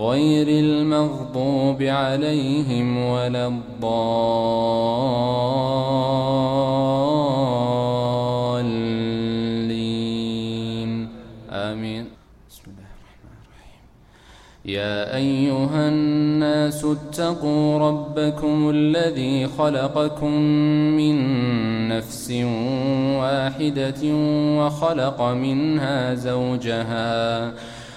غير المغضوب عليهم ولا الضالين. آمين. بسم الله الرحمن الرحيم. يا أيها الناس اتقوا ربكم الذي خلقكم من نفس واحدة وخلق منها زوجها وخلق منها زوجها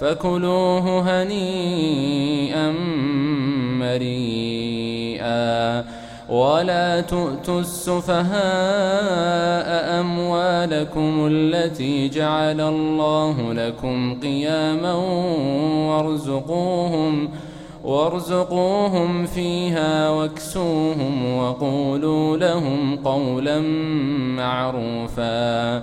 فكلوه هنيئا مريئا. ولا تؤتوا السفهاء أموالكم التي جعل الله لكم قياما وارزقوهم وارزقوهم فيها واكسوهم وقولوا لهم قولا معروفا.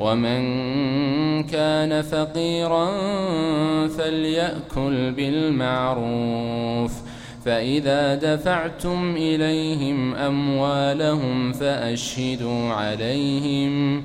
ومن كان فقيرا فليأكل بالمعروف. فإذا دفعتم إليهم أموالهم فأشهدوا عليهم.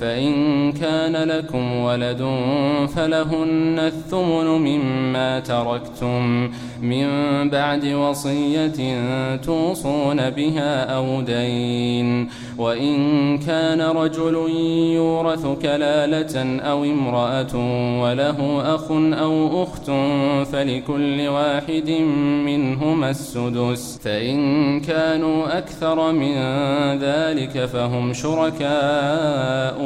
فإن كان لكم ولد فلهن الثمن مما تركتم من بعد وصية توصون بها أو دين. وإن كان رجل يورث كلالة أو امرأة وله أخ أو أخت فلكل واحد منهما السدس. فإن كانوا أكثر من ذلك فهم شركاء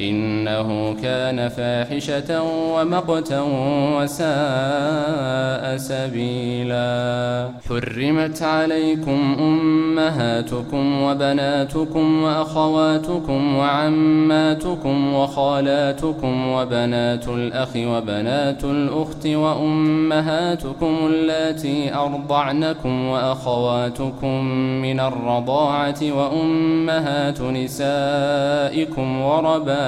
إنه كان فاحشة ومقتا وساء سبيلا. حرمت عليكم أمهاتكم وبناتكم وأخواتكم وعماتكم وخالاتكم وبنات الأخ وبنات الأخت وأمهاتكم اللاتي أرضعنكم وأخواتكم من الرضاعة وأمهات نسائكم وربائكم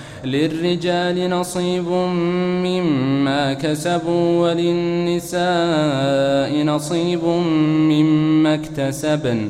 للرجال نصيب مما كسبوا وللنساء نصيب مما اكتسبن.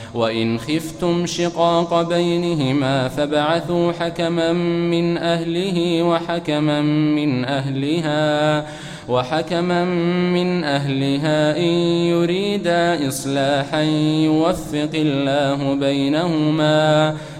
وإن خفتم شقاق بينهما فابعثوا حكما من أهله وحكما من أهلها وحكما من أهلها إن يريدا إصلاحا يوفق الله بينهما.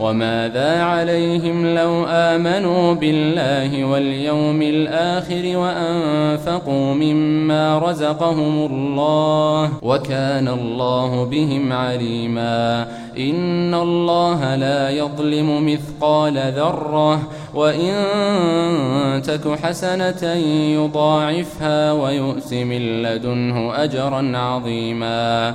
وماذا عليهم لو آمنوا بالله واليوم الآخر وأنفقوا مما رزقهم الله وكان الله بهم عليما إن الله لا يظلم مثقال ذرة وإن تك حسنة يضاعفها ويؤت من لدنه أجرا عظيما